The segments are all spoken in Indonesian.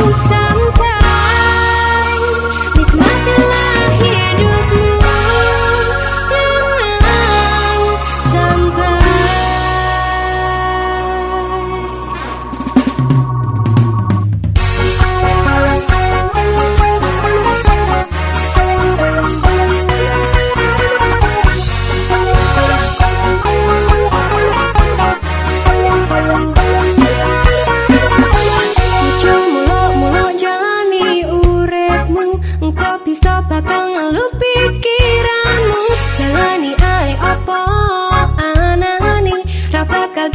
pensa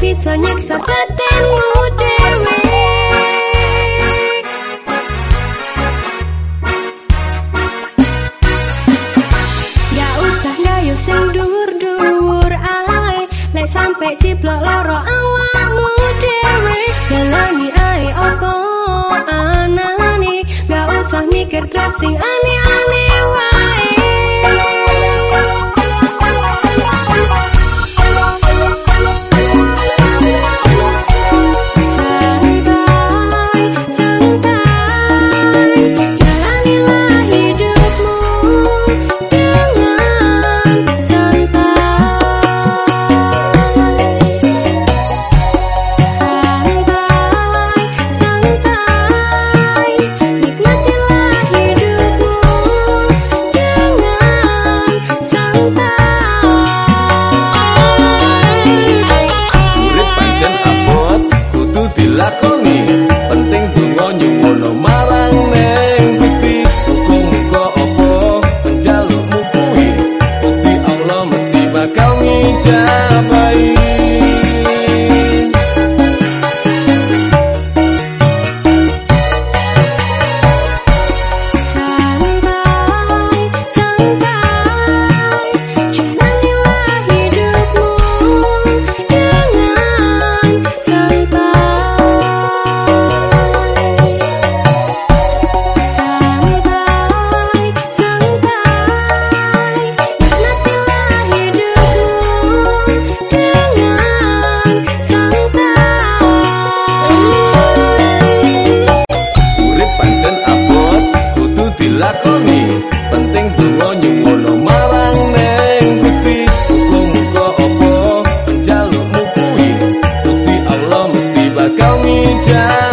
bisa nyiksa batinmu dewe Gak usah gayo sing dur-dur alay Lek sampe ciplok loro awakmu dewe Jalani ae opo anani Gak usah mikir tracing ani. aneh Yeah.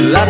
love